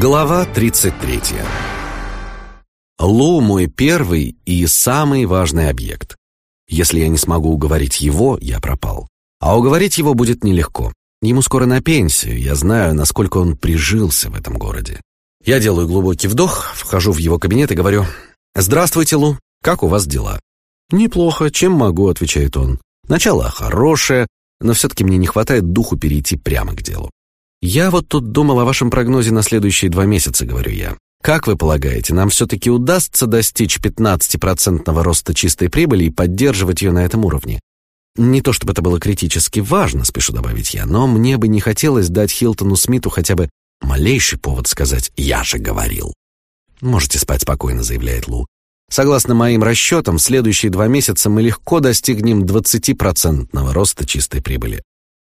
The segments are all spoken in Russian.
Глава 33. Лу мой первый и самый важный объект. Если я не смогу уговорить его, я пропал. А уговорить его будет нелегко. Ему скоро на пенсию, я знаю, насколько он прижился в этом городе. Я делаю глубокий вдох, вхожу в его кабинет и говорю, «Здравствуйте, Лу, как у вас дела?» «Неплохо, чем могу», — отвечает он. «Начало хорошее, но все-таки мне не хватает духу перейти прямо к делу. «Я вот тут думал о вашем прогнозе на следующие два месяца», — говорю я. «Как вы полагаете, нам все-таки удастся достичь 15-процентного роста чистой прибыли и поддерживать ее на этом уровне?» Не то чтобы это было критически важно, спешу добавить я, но мне бы не хотелось дать Хилтону Смиту хотя бы малейший повод сказать «я же говорил». «Можете спать спокойно», — заявляет Лу. «Согласно моим расчетам, в следующие два месяца мы легко достигнем 20-процентного роста чистой прибыли».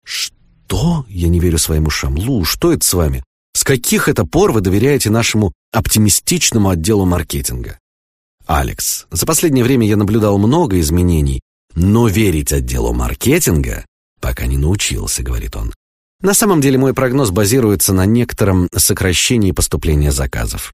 «Что?» «Что?» — я не верю своим ушам. «Лу, что это с вами? С каких это пор вы доверяете нашему оптимистичному отделу маркетинга?» «Алекс, за последнее время я наблюдал много изменений, но верить отделу маркетинга пока не научился», — говорит он. «На самом деле мой прогноз базируется на некотором сокращении поступления заказов».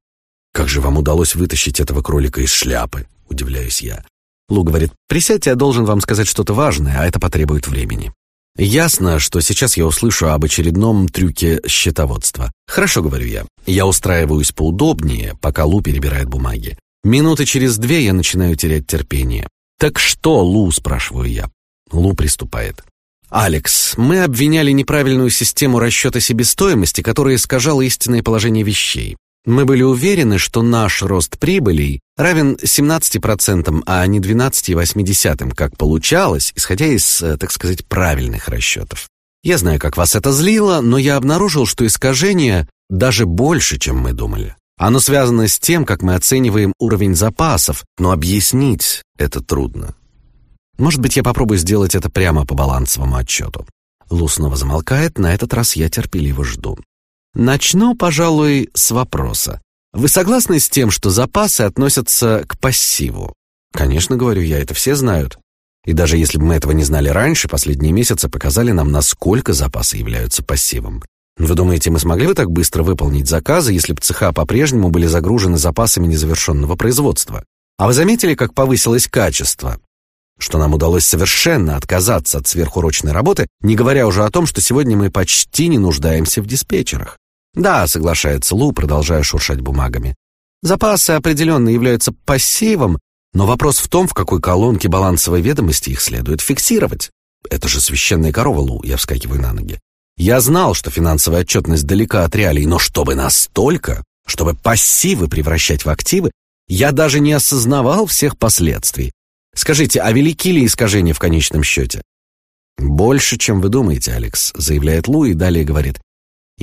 «Как же вам удалось вытащить этого кролика из шляпы?» — удивляюсь я. Лу говорит, «Присядьте, я должен вам сказать что-то важное, а это потребует времени». Ясно, что сейчас я услышу об очередном трюке счетоводства. Хорошо, говорю я. Я устраиваюсь поудобнее, пока Лу перебирает бумаги. Минуты через две я начинаю терять терпение. «Так что, Лу?» – спрашиваю я. Лу приступает. «Алекс, мы обвиняли неправильную систему расчета себестоимости, которая искажала истинное положение вещей. Мы были уверены, что наш рост прибылей равен 17%, а не 12,8%, как получалось, исходя из, э, так сказать, правильных расчетов. Я знаю, как вас это злило, но я обнаружил, что искажение даже больше, чем мы думали. Оно связано с тем, как мы оцениваем уровень запасов, но объяснить это трудно. Может быть, я попробую сделать это прямо по балансовому отчету. Лу снова замолкает, на этот раз я терпеливо жду. Начну, пожалуй, с вопроса. Вы согласны с тем, что запасы относятся к пассиву? Конечно, говорю я, это все знают. И даже если бы мы этого не знали раньше, последние месяцы показали нам, насколько запасы являются пассивом. Вы думаете, мы смогли бы так быстро выполнить заказы, если бы цеха по-прежнему были загружены запасами незавершенного производства? А вы заметили, как повысилось качество? Что нам удалось совершенно отказаться от сверхурочной работы, не говоря уже о том, что сегодня мы почти не нуждаемся в диспетчерах. «Да», — соглашается Лу, продолжая шуршать бумагами. «Запасы определенно являются пассивом, но вопрос в том, в какой колонке балансовой ведомости их следует фиксировать. Это же священная корова, Лу, я вскакиваю на ноги. Я знал, что финансовая отчетность далека от реалий, но чтобы настолько, чтобы пассивы превращать в активы, я даже не осознавал всех последствий. Скажите, а велики ли искажения в конечном счете? «Больше, чем вы думаете, Алекс», — заявляет Лу и далее говорит.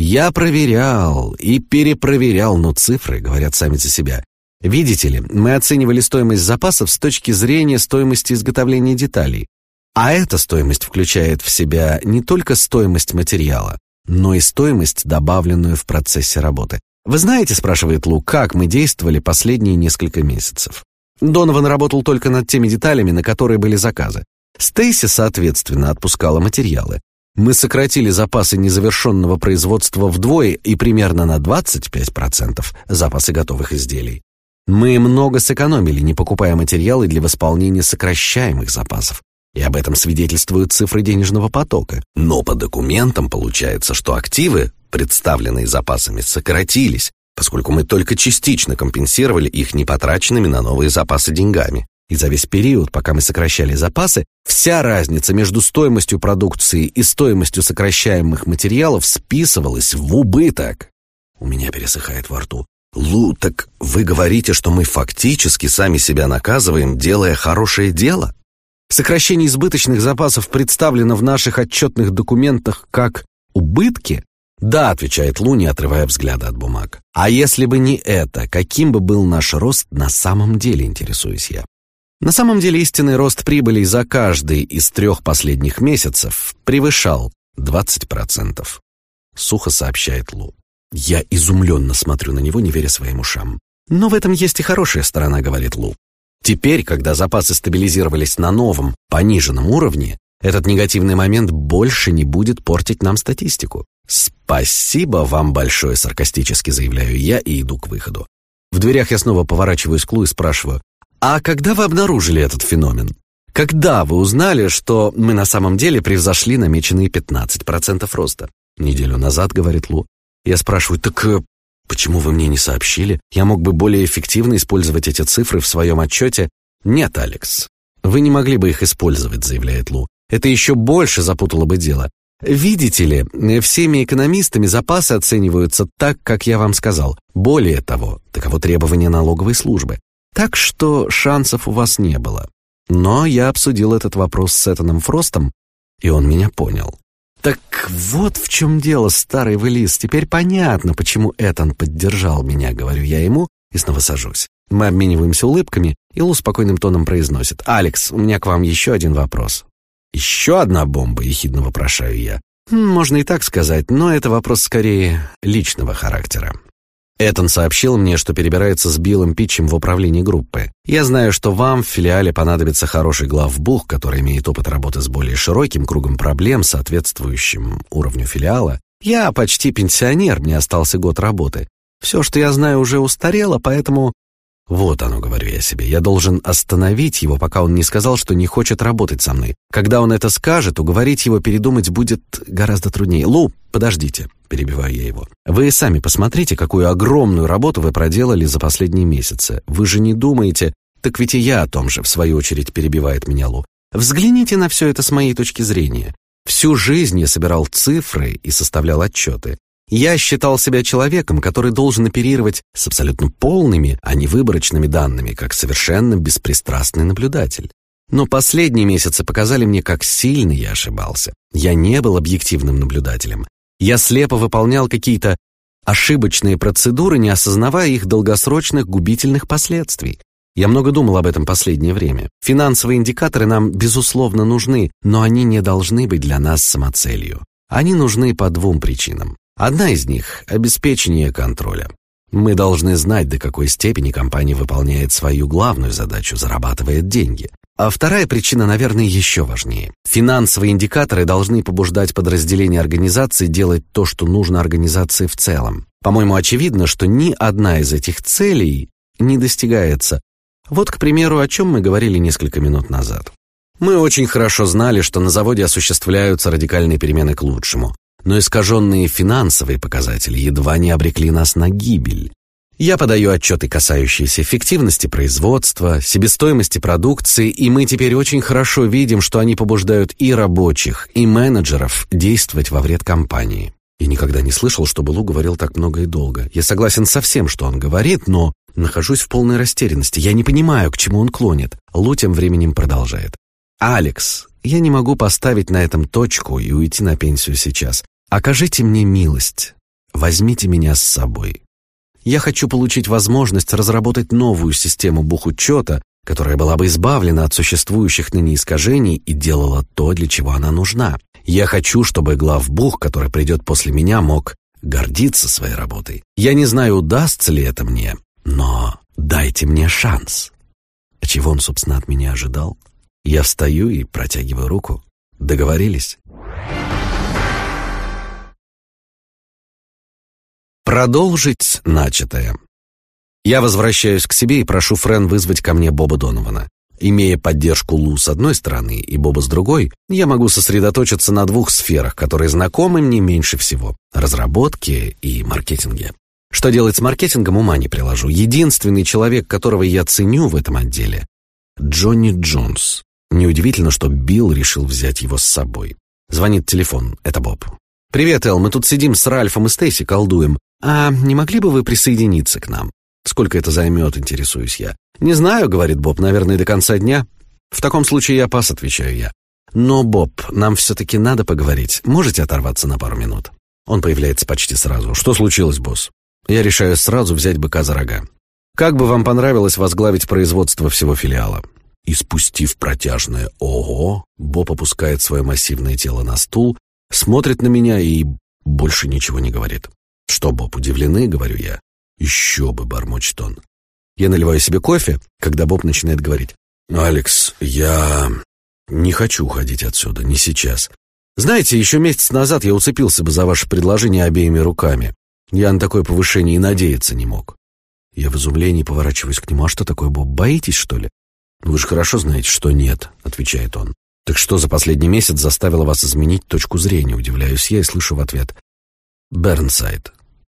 Я проверял и перепроверял, но цифры говорят сами за себя. Видите ли, мы оценивали стоимость запасов с точки зрения стоимости изготовления деталей. А эта стоимость включает в себя не только стоимость материала, но и стоимость, добавленную в процессе работы. Вы знаете, спрашивает Лу, как мы действовали последние несколько месяцев? Донован работал только над теми деталями, на которые были заказы. Стейси, соответственно, отпускала материалы. Мы сократили запасы незавершенного производства вдвое и примерно на 25% запасы готовых изделий. Мы много сэкономили, не покупая материалы для восполнения сокращаемых запасов. И об этом свидетельствуют цифры денежного потока. Но по документам получается, что активы, представленные запасами, сократились, поскольку мы только частично компенсировали их непотраченными на новые запасы деньгами. И за весь период, пока мы сокращали запасы, вся разница между стоимостью продукции и стоимостью сокращаемых материалов списывалась в убыток. У меня пересыхает во рту. Лу, так вы говорите, что мы фактически сами себя наказываем, делая хорошее дело? Сокращение избыточных запасов представлено в наших отчетных документах как убытки? Да, отвечает Лу, не отрывая взгляда от бумаг. А если бы не это, каким бы был наш рост на самом деле, интересуюсь я? На самом деле истинный рост прибыли за каждый из трех последних месяцев превышал 20%. Сухо сообщает Лу. Я изумленно смотрю на него, не веря своим ушам. Но в этом есть и хорошая сторона, говорит Лу. Теперь, когда запасы стабилизировались на новом, пониженном уровне, этот негативный момент больше не будет портить нам статистику. «Спасибо вам большое», — саркастически заявляю я и иду к выходу. В дверях я снова поворачиваюсь к Лу и спрашиваю, «А когда вы обнаружили этот феномен? Когда вы узнали, что мы на самом деле превзошли намеченные 15% роста?» Неделю назад, говорит Лу. Я спрашиваю, «Так э, почему вы мне не сообщили? Я мог бы более эффективно использовать эти цифры в своем отчете». «Нет, Алекс, вы не могли бы их использовать», — заявляет Лу. «Это еще больше запутало бы дело. Видите ли, всеми экономистами запасы оцениваются так, как я вам сказал. Более того, таково требование налоговой службы. Так что шансов у вас не было. Но я обсудил этот вопрос с Этаном Фростом, и он меня понял. Так вот в чем дело, старый вылез. Теперь понятно, почему Этан поддержал меня, говорю я ему, и снова сажусь. Мы обмениваемся улыбками, и Лу спокойным тоном произносит. «Алекс, у меня к вам еще один вопрос». «Еще одна бомба?» — ехидно вопрошаю я. «Хм, «Можно и так сказать, но это вопрос скорее личного характера. Этон сообщил мне, что перебирается с Биллом Питчем в управлении группы. Я знаю, что вам в филиале понадобится хороший главбух, который имеет опыт работы с более широким кругом проблем, соответствующим уровню филиала. Я почти пенсионер, мне остался год работы. Все, что я знаю, уже устарело, поэтому вот оно, говорю я себе. Я должен остановить его, пока он не сказал, что не хочет работать со мной. Когда он это скажет, уговорить его передумать будет гораздо труднее. Лу, подождите, перебиваю я его. Вы сами посмотрите, какую огромную работу вы проделали за последние месяцы. Вы же не думаете... Так ведь и я о том же, в свою очередь, перебивает меня Лу. Взгляните на все это с моей точки зрения. Всю жизнь я собирал цифры и составлял отчеты. Я считал себя человеком, который должен оперировать с абсолютно полными, а не выборочными данными, как совершенно беспристрастный наблюдатель. Но последние месяцы показали мне, как сильно я ошибался. Я не был объективным наблюдателем. Я слепо выполнял какие-то ошибочные процедуры, не осознавая их долгосрочных губительных последствий. Я много думал об этом последнее время. Финансовые индикаторы нам, безусловно, нужны, но они не должны быть для нас самоцелью. Они нужны по двум причинам. Одна из них – обеспечение контроля. Мы должны знать, до какой степени компания выполняет свою главную задачу, зарабатывает деньги. А вторая причина, наверное, еще важнее. Финансовые индикаторы должны побуждать подразделения организации делать то, что нужно организации в целом. По-моему, очевидно, что ни одна из этих целей не достигается. Вот, к примеру, о чем мы говорили несколько минут назад. Мы очень хорошо знали, что на заводе осуществляются радикальные перемены к лучшему но искаженные финансовые показатели едва не обрекли нас на гибель. Я подаю отчеты, касающиеся эффективности производства, себестоимости продукции, и мы теперь очень хорошо видим, что они побуждают и рабочих, и менеджеров действовать во вред компании. Я никогда не слышал, чтобы Лу говорил так много и долго. Я согласен со всем, что он говорит, но нахожусь в полной растерянности. Я не понимаю, к чему он клонит. Лу тем временем продолжает. «Алекс, я не могу поставить на этом точку и уйти на пенсию сейчас. Окажите мне милость, возьмите меня с собой. Я хочу получить возможность разработать новую систему бухучета, которая была бы избавлена от существующих ныне искажений и делала то, для чего она нужна. Я хочу, чтобы главбух, который придет после меня, мог гордиться своей работой. Я не знаю, удастся ли это мне, но дайте мне шанс. А чего он, собственно, от меня ожидал? Я встаю и протягиваю руку. Договорились? Продолжить начатое. Я возвращаюсь к себе и прошу Френ вызвать ко мне Боба Донована. Имея поддержку Лу с одной стороны и Боба с другой, я могу сосредоточиться на двух сферах, которые знакомы мне меньше всего – разработке и маркетинге. Что делать с маркетингом, ума не приложу. Единственный человек, которого я ценю в этом отделе – Джонни Джонс. Неудивительно, что Билл решил взять его с собой. Звонит телефон, это Боб. «Привет, Эл, мы тут сидим с Ральфом и Стейси, колдуем. «А не могли бы вы присоединиться к нам?» «Сколько это займет?» — интересуюсь я. «Не знаю», — говорит Боб, — «наверное, до конца дня». «В таком случае я пас», — отвечаю я. «Но, Боб, нам все-таки надо поговорить. Можете оторваться на пару минут?» Он появляется почти сразу. «Что случилось, босс?» Я решаю сразу взять быка за рога. «Как бы вам понравилось возглавить производство всего филиала?» И спустив протяжное «Ого!», Боб опускает свое массивное тело на стул, смотрит на меня и больше ничего не говорит. «Что, Боб, удивлены?» — говорю я. «Еще бы», — бормочет он. Я наливаю себе кофе, когда Боб начинает говорить. «Алекс, я не хочу уходить отсюда, не сейчас. Знаете, еще месяц назад я уцепился бы за ваше предложение обеими руками. Я на такое повышение и надеяться не мог. Я в изумлении поворачиваюсь к нему. А что такое, Боб, боитесь, что ли? «Вы же хорошо знаете, что нет», — отвечает он. «Так что за последний месяц заставило вас изменить точку зрения?» Удивляюсь я и слышу в ответ. «Бернсайд.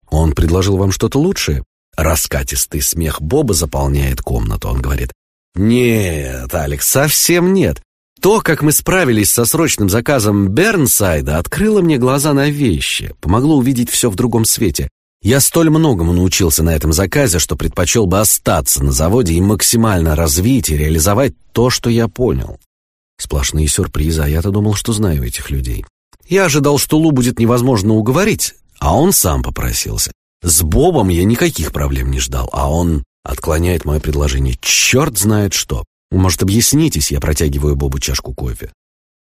Он предложил вам что-то лучшее?» Раскатистый смех Боба заполняет комнату. Он говорит, «Нет, Алекс, совсем нет. То, как мы справились со срочным заказом Бернсайда, открыло мне глаза на вещи, помогло увидеть все в другом свете. Я столь многому научился на этом заказе, что предпочел бы остаться на заводе и максимально развить и реализовать то, что я понял. Сплошные сюрпризы, а я-то думал, что знаю этих людей. Я ожидал, что Лу будет невозможно уговорить, а он сам попросился. С Бобом я никаких проблем не ждал, а он отклоняет мое предложение. Черт знает что. Может, объяснитесь, я протягиваю Бобу чашку кофе.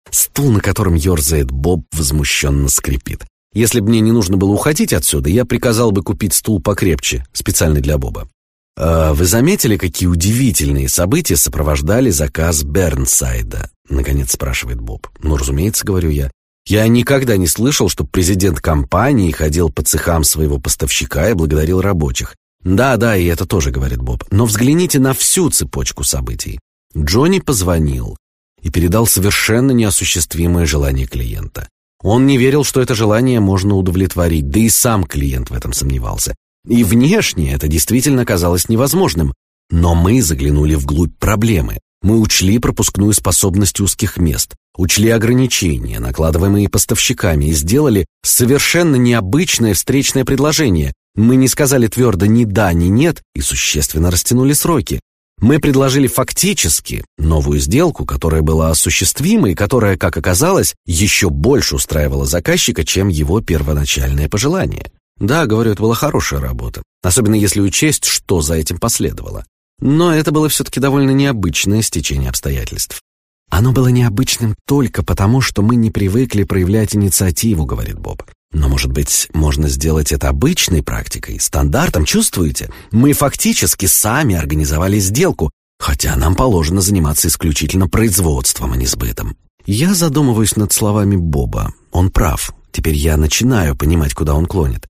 Стул, на котором ерзает Боб, возмущенно скрипит. Если бы мне не нужно было уходить отсюда, я приказал бы купить стул покрепче, специальный для Боба. «А вы заметили, какие удивительные события сопровождали заказ Бернсайда?» Наконец спрашивает Боб. «Ну, разумеется, говорю я. Я никогда не слышал, чтобы президент компании ходил по цехам своего поставщика и благодарил рабочих. Да, да, и это тоже, говорит Боб. Но взгляните на всю цепочку событий. Джонни позвонил и передал совершенно неосуществимое желание клиента. Он не верил, что это желание можно удовлетворить, да и сам клиент в этом сомневался. И внешне это действительно казалось невозможным. Но мы заглянули вглубь проблемы. Мы учли пропускную способность узких мест, учли ограничения, накладываемые поставщиками, и сделали совершенно необычное встречное предложение. Мы не сказали твердо ни да, ни нет и существенно растянули сроки. Мы предложили фактически новую сделку, которая была осуществима и которая, как оказалось, еще больше устраивала заказчика, чем его первоначальное пожелание. Да, говорю, это была хорошая работа, особенно если учесть, что за этим последовало. Но это было все-таки довольно необычное стечение обстоятельств. Оно было необычным только потому, что мы не привыкли проявлять инициативу, говорит Боб. Но, может быть, можно сделать это обычной практикой, стандартом, чувствуете? Мы фактически сами организовали сделку, хотя нам положено заниматься исключительно производством, а не сбытом. Я задумываюсь над словами Боба. Он прав. Теперь я начинаю понимать, куда он клонит.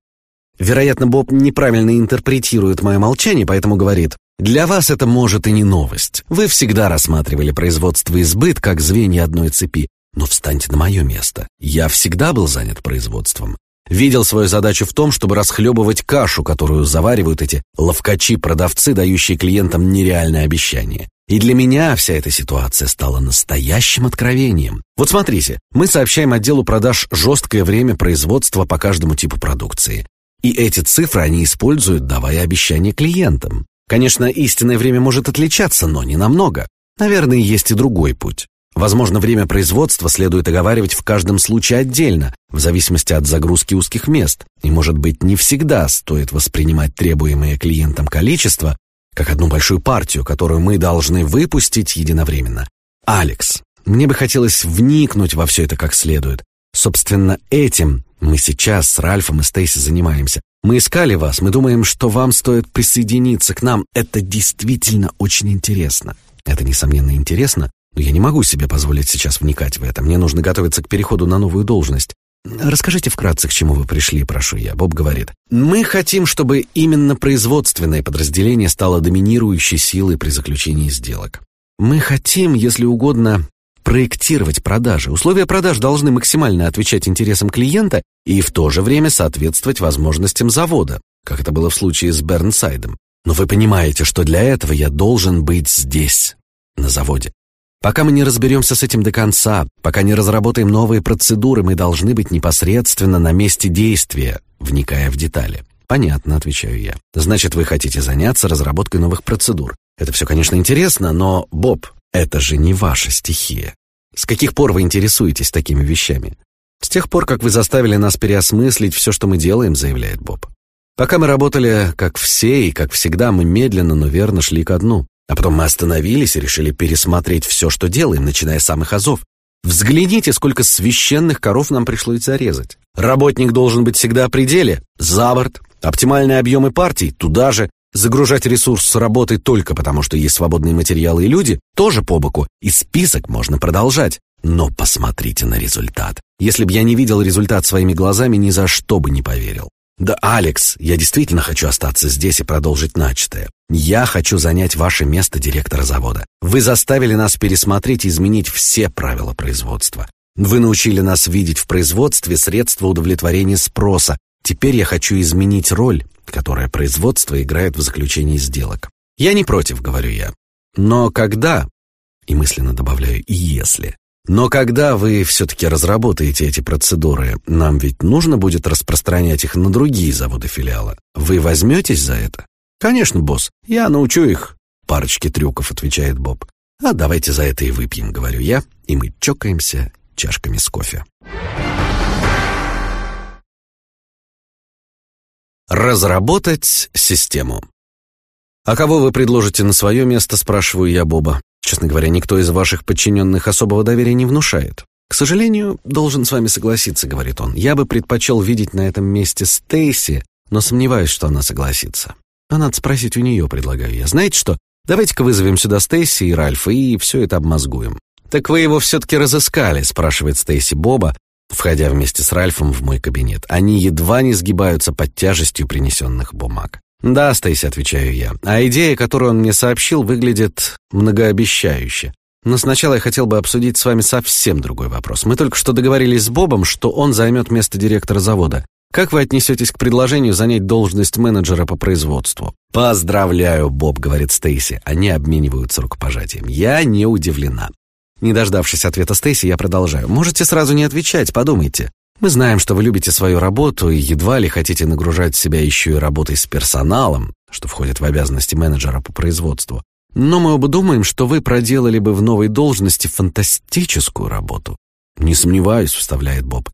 Вероятно, Боб неправильно интерпретирует мое молчание, поэтому говорит, «Для вас это может и не новость. Вы всегда рассматривали производство и сбыт как звенья одной цепи. Но встаньте на мое место. Я всегда был занят производством. Видел свою задачу в том, чтобы расхлебывать кашу, которую заваривают эти ловкачи-продавцы, дающие клиентам нереальное обещание. И для меня вся эта ситуация стала настоящим откровением. Вот смотрите, мы сообщаем отделу продаж жесткое время производства по каждому типу продукции. И эти цифры они используют, давая обещания клиентам. Конечно, истинное время может отличаться, но не намного. Наверное, есть и другой путь. Возможно, время производства следует оговаривать в каждом случае отдельно, в зависимости от загрузки узких мест. И, может быть, не всегда стоит воспринимать требуемое клиентам количество как одну большую партию, которую мы должны выпустить единовременно. Алекс, мне бы хотелось вникнуть во все это как следует. Собственно, этим мы сейчас с Ральфом и Стейси занимаемся. Мы искали вас, мы думаем, что вам стоит присоединиться к нам. Это действительно очень интересно. Это, несомненно, интересно, но я не могу себе позволить сейчас вникать в это. Мне нужно готовиться к переходу на новую должность. Расскажите вкратце, к чему вы пришли, прошу я. Боб говорит. Мы хотим, чтобы именно производственное подразделение стало доминирующей силой при заключении сделок. Мы хотим, если угодно, проектировать продажи. Условия продаж должны максимально отвечать интересам клиента и в то же время соответствовать возможностям завода, как это было в случае с Бернсайдом. Но вы понимаете, что для этого я должен быть здесь, на заводе. Пока мы не разберемся с этим до конца, пока не разработаем новые процедуры, мы должны быть непосредственно на месте действия, вникая в детали. Понятно, отвечаю я. Значит, вы хотите заняться разработкой новых процедур. Это все, конечно, интересно, но, Боб, это же не ваша стихия. С каких пор вы интересуетесь такими вещами? С тех пор, как вы заставили нас переосмыслить все, что мы делаем, заявляет Боб. Пока мы работали, как все, и, как всегда, мы медленно, но верно шли ко дну. А потом мы остановились и решили пересмотреть все, что делаем, начиная с самых азов. Взгляните, сколько священных коров нам пришлось зарезать. Работник должен быть всегда о пределе. За борт. Оптимальные объемы партий. Туда же. Загружать ресурс с работы только потому, что есть свободные материалы и люди, тоже по боку. И список можно продолжать. Но посмотрите на результат. Если бы я не видел результат своими глазами, ни за что бы не поверил. Да, Алекс, я действительно хочу остаться здесь и продолжить начатое. Я хочу занять ваше место директора завода. Вы заставили нас пересмотреть и изменить все правила производства. Вы научили нас видеть в производстве средства удовлетворения спроса. Теперь я хочу изменить роль, которая производство играет в заключении сделок. Я не против, говорю я. Но когда, и мысленно добавляю «и если», но когда вы все-таки разработаете эти процедуры, нам ведь нужно будет распространять их на другие заводы филиала. Вы возьметесь за это? Конечно, босс. Я научу их. Парочки трюков, отвечает Боб. А давайте за это и выпьем, говорю я, и мы чокаемся чашками с кофе. Разработать систему. «А кого вы предложите на свое место?» – спрашиваю я Боба. Честно говоря, никто из ваших подчиненных особого доверия не внушает. К сожалению, должен с вами согласиться, говорит он. Я бы предпочел видеть на этом месте Стейси, но сомневаюсь, что она согласится. А надо спросить у нее, предлагаю я. Знаете что? Давайте-ка вызовем сюда Стейси и Ральфа и все это обмозгуем. Так вы его все-таки разыскали, спрашивает Стейси Боба, входя вместе с Ральфом в мой кабинет. Они едва не сгибаются под тяжестью принесенных бумаг. «Да, Стейси», — отвечаю я. «А идея, которую он мне сообщил, выглядит многообещающе. Но сначала я хотел бы обсудить с вами совсем другой вопрос. Мы только что договорились с Бобом, что он займет место директора завода. Как вы отнесетесь к предложению занять должность менеджера по производству?» «Поздравляю, Боб», — говорит Стейси. Они обмениваются рукопожатием. «Я не удивлена». Не дождавшись ответа Стейси, я продолжаю. «Можете сразу не отвечать, подумайте. Мы знаем, что вы любите свою работу и едва ли хотите нагружать себя еще и работой с персоналом, что входит в обязанности менеджера по производству. Но мы оба думаем, что вы проделали бы в новой должности фантастическую работу. Не сомневаюсь, вставляет Боб.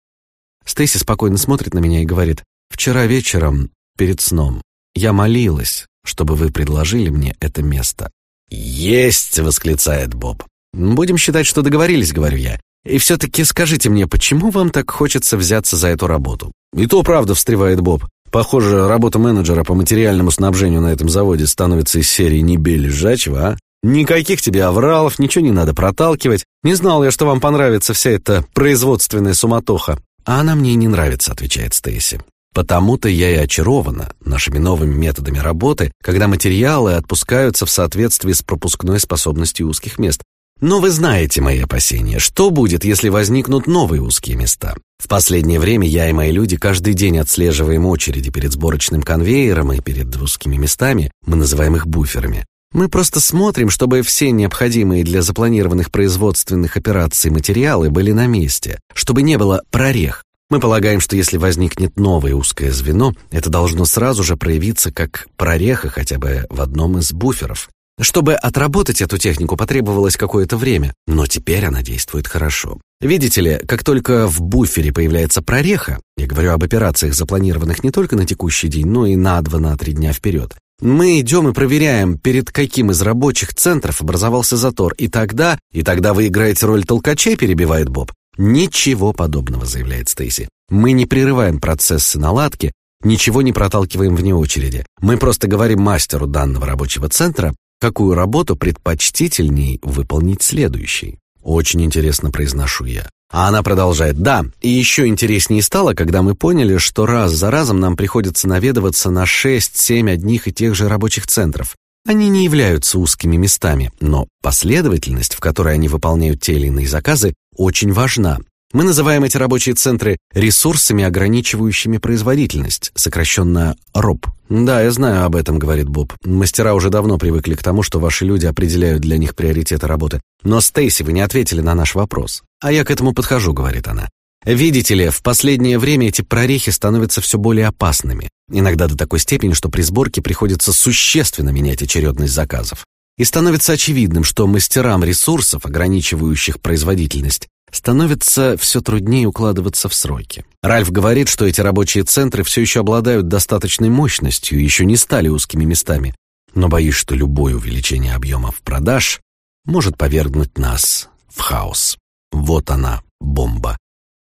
Стейси спокойно смотрит на меня и говорит: "Вчера вечером, перед сном, я молилась, чтобы вы предложили мне это место". "Есть", восклицает Боб. "Будем считать, что договорились", говорю я. И все-таки скажите мне, почему вам так хочется взяться за эту работу? И то правда, встревает Боб. Похоже, работа менеджера по материальному снабжению на этом заводе становится из серии «Не бей лежачего», а? Никаких тебе авралов, ничего не надо проталкивать. Не знал я, что вам понравится вся эта производственная суматоха. А она мне не нравится, отвечает Стейси. Потому-то я и очарована нашими новыми методами работы, когда материалы отпускаются в соответствии с пропускной способностью узких мест. Но вы знаете мои опасения. Что будет, если возникнут новые узкие места? В последнее время я и мои люди каждый день отслеживаем очереди перед сборочным конвейером и перед узкими местами, мы называем их буферами. Мы просто смотрим, чтобы все необходимые для запланированных производственных операций материалы были на месте, чтобы не было прорех. Мы полагаем, что если возникнет новое узкое звено, это должно сразу же проявиться как прореха хотя бы в одном из буферов. Чтобы отработать эту технику потребовалось какое-то время, но теперь она действует хорошо. Видите ли, как только в буфере появляется прореха, я говорю об операциях, запланированных не только на текущий день, но и на два-на три дня вперед, мы идем и проверяем, перед каким из рабочих центров образовался затор, и тогда, и тогда вы играете роль толкачей, перебивает Боб. Ничего подобного, заявляет Стейси. Мы не прерываем процессы наладки, ничего не проталкиваем вне очереди. Мы просто говорим мастеру данного рабочего центра, какую работу предпочтительней выполнить следующей. Очень интересно произношу я. А она продолжает. Да, и еще интереснее стало, когда мы поняли, что раз за разом нам приходится наведываться на 6-7 одних и тех же рабочих центров. Они не являются узкими местами, но последовательность, в которой они выполняют те или иные заказы, очень важна. Мы называем эти рабочие центры ресурсами, ограничивающими производительность, сокращенно РОП. Да, я знаю об этом, говорит Боб. Мастера уже давно привыкли к тому, что ваши люди определяют для них приоритеты работы. Но Стейси, вы не ответили на наш вопрос. А я к этому подхожу, говорит она. Видите ли, в последнее время эти прорехи становятся все более опасными. Иногда до такой степени, что при сборке приходится существенно менять очередность заказов. И становится очевидным, что мастерам ресурсов, ограничивающих производительность, становится все труднее укладываться в сроки. Ральф говорит, что эти рабочие центры все еще обладают достаточной мощностью и еще не стали узкими местами, но боюсь, что любое увеличение объемов продаж может повергнуть нас в хаос. Вот она, бомба.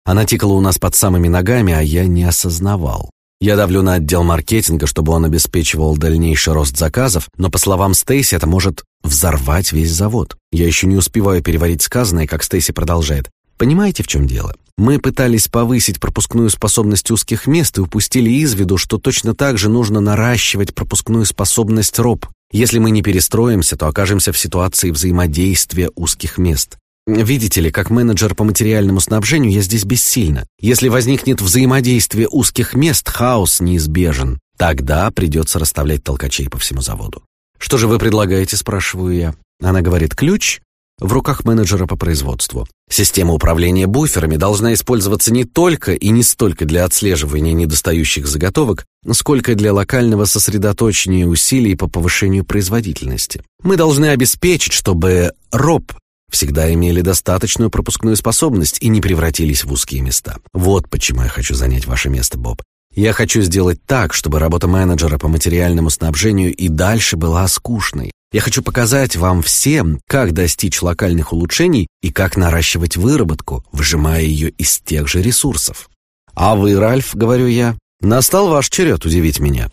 Она тикала у нас под самыми ногами, а я не осознавал. Я давлю на отдел маркетинга, чтобы он обеспечивал дальнейший рост заказов, но по словам Стейси, это может взорвать весь завод. Я еще не успеваю переварить сказанное, как Стейси продолжает. Понимаете, в чем дело? Мы пытались повысить пропускную способность узких мест и упустили из виду, что точно так же нужно наращивать пропускную способность РОП. Если мы не перестроимся, то окажемся в ситуации взаимодействия узких мест. Видите ли, как менеджер по материальному снабжению я здесь бессильна. Если возникнет взаимодействие узких мест, хаос неизбежен. Тогда придется расставлять толкачей по всему заводу. «Что же вы предлагаете?» – спрашиваю я. Она говорит, ключ в руках менеджера по производству. Система управления буферами должна использоваться не только и не столько для отслеживания недостающих заготовок, сколько для локального сосредоточения усилий по повышению производительности. Мы должны обеспечить, чтобы РОП всегда имели достаточную пропускную способность и не превратились в узкие места. Вот почему я хочу занять ваше место, Боб. Я хочу сделать так, чтобы работа менеджера по материальному снабжению и дальше была скучной. Я хочу показать вам всем, как достичь локальных улучшений и как наращивать выработку, выжимая ее из тех же ресурсов. А вы, Ральф, говорю я, настал ваш черед удивить меня.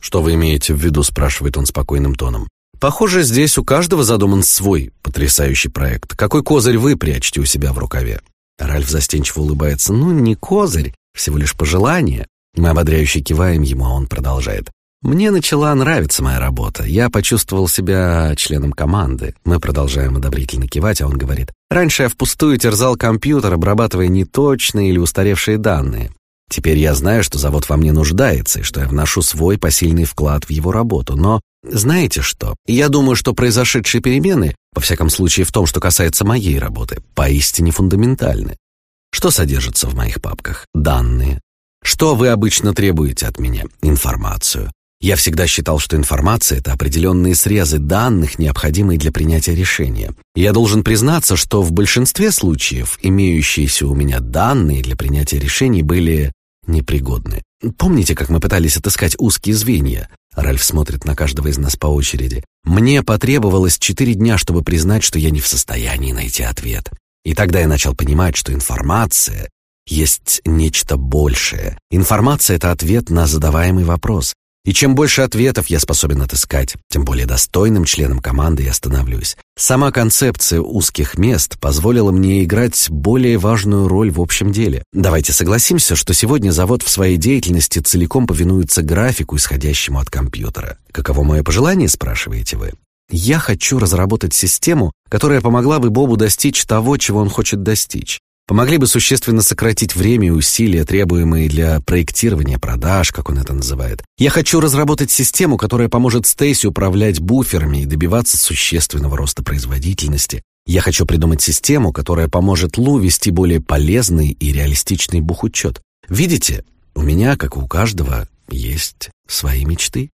Что вы имеете в виду, спрашивает он спокойным тоном. Похоже, здесь у каждого задуман свой потрясающий проект. Какой козырь вы прячете у себя в рукаве? Ральф застенчиво улыбается. Ну, не козырь, всего лишь пожелание. Мы ободряюще киваем ему, а он продолжает. Мне начала нравиться моя работа. Я почувствовал себя членом команды. Мы продолжаем одобрительно кивать, а он говорит. Раньше я впустую терзал компьютер, обрабатывая неточные или устаревшие данные. Теперь я знаю, что завод во мне нуждается и что я вношу свой посильный вклад в его работу. Но знаете что? Я думаю, что произошедшие перемены, во всяком случае в том, что касается моей работы, поистине фундаментальны. Что содержится в моих папках? Данные, что вы обычно требуете от меня? Информацию. Я всегда считал, что информация — это определенные срезы данных, необходимые для принятия решения. Я должен признаться, что в большинстве случаев имеющиеся у меня данные для принятия решений были непригодны. Помните, как мы пытались отыскать узкие звенья? Ральф смотрит на каждого из нас по очереди. Мне потребовалось четыре дня, чтобы признать, что я не в состоянии найти ответ. И тогда я начал понимать, что информация есть нечто большее. Информация — это ответ на задаваемый вопрос. И чем больше ответов я способен отыскать, тем более достойным членом команды я становлюсь. Сама концепция узких мест позволила мне играть более важную роль в общем деле. Давайте согласимся, что сегодня завод в своей деятельности целиком повинуется графику, исходящему от компьютера. Каково мое пожелание, спрашиваете вы? Я хочу разработать систему, которая помогла бы Бобу достичь того, чего он хочет достичь помогли бы существенно сократить время и усилия, требуемые для проектирования продаж, как он это называет. Я хочу разработать систему, которая поможет Стейси управлять буферами и добиваться существенного роста производительности. Я хочу придумать систему, которая поможет Лу вести более полезный и реалистичный бухучет. Видите, у меня, как и у каждого, есть свои мечты.